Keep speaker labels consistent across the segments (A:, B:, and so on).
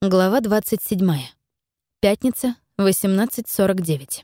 A: Глава 27. Пятница, 18.49.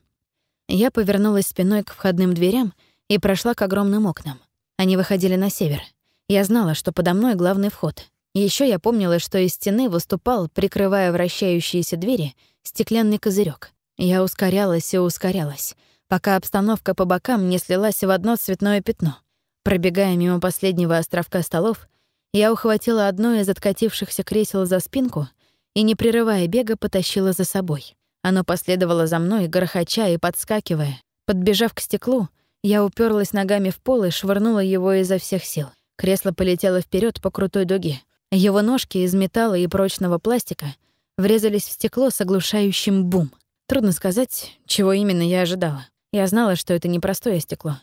A: Я повернулась спиной к входным дверям и прошла к огромным окнам. Они выходили на север. Я знала, что подо мной главный вход. Еще я помнила, что из стены выступал, прикрывая вращающиеся двери, стеклянный козырек. Я ускорялась и ускорялась, пока обстановка по бокам не слилась в одно цветное пятно. Пробегая мимо последнего островка столов, я ухватила одно из откатившихся кресел за спинку — и, не прерывая бега, потащила за собой. Оно последовало за мной, грохоча и подскакивая. Подбежав к стеклу, я уперлась ногами в пол и швырнула его изо всех сил. Кресло полетело вперед по крутой дуге. Его ножки из металла и прочного пластика врезались в стекло с оглушающим бум. Трудно сказать, чего именно я ожидала. Я знала, что это непростое стекло.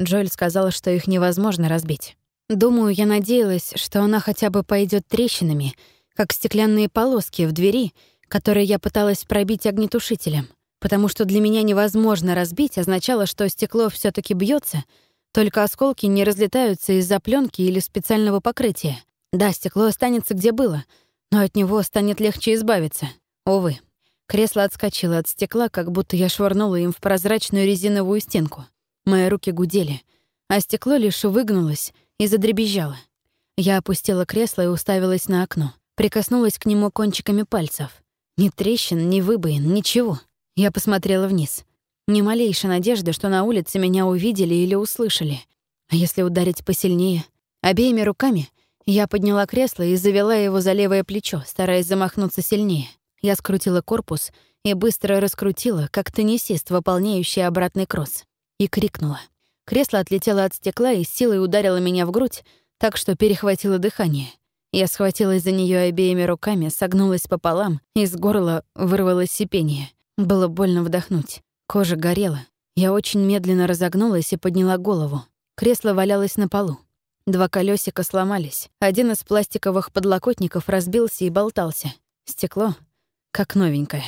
A: Джоэль сказала, что их невозможно разбить. Думаю, я надеялась, что она хотя бы пойдет трещинами — как стеклянные полоски в двери, которые я пыталась пробить огнетушителем, потому что для меня невозможно разбить означало, что стекло все таки бьется, только осколки не разлетаются из-за пленки или специального покрытия. Да, стекло останется где было, но от него станет легче избавиться. Увы. Кресло отскочило от стекла, как будто я швырнула им в прозрачную резиновую стенку. Мои руки гудели, а стекло лишь выгнулось и задребезжало. Я опустила кресло и уставилась на окно. Прикоснулась к нему кончиками пальцев. Ни трещин, ни выбоин, ничего. Я посмотрела вниз. Ни малейшей надежды, что на улице меня увидели или услышали. А если ударить посильнее? Обеими руками я подняла кресло и завела его за левое плечо, стараясь замахнуться сильнее. Я скрутила корпус и быстро раскрутила, как теннисист, выполняющий обратный кросс. И крикнула. Кресло отлетело от стекла и силой ударило меня в грудь, так что перехватило дыхание. Я схватилась за нее обеими руками, согнулась пополам, из горла вырвалось сипение. Было больно вдохнуть. Кожа горела. Я очень медленно разогнулась и подняла голову. Кресло валялось на полу. Два колесика сломались. Один из пластиковых подлокотников разбился и болтался. Стекло как новенькое.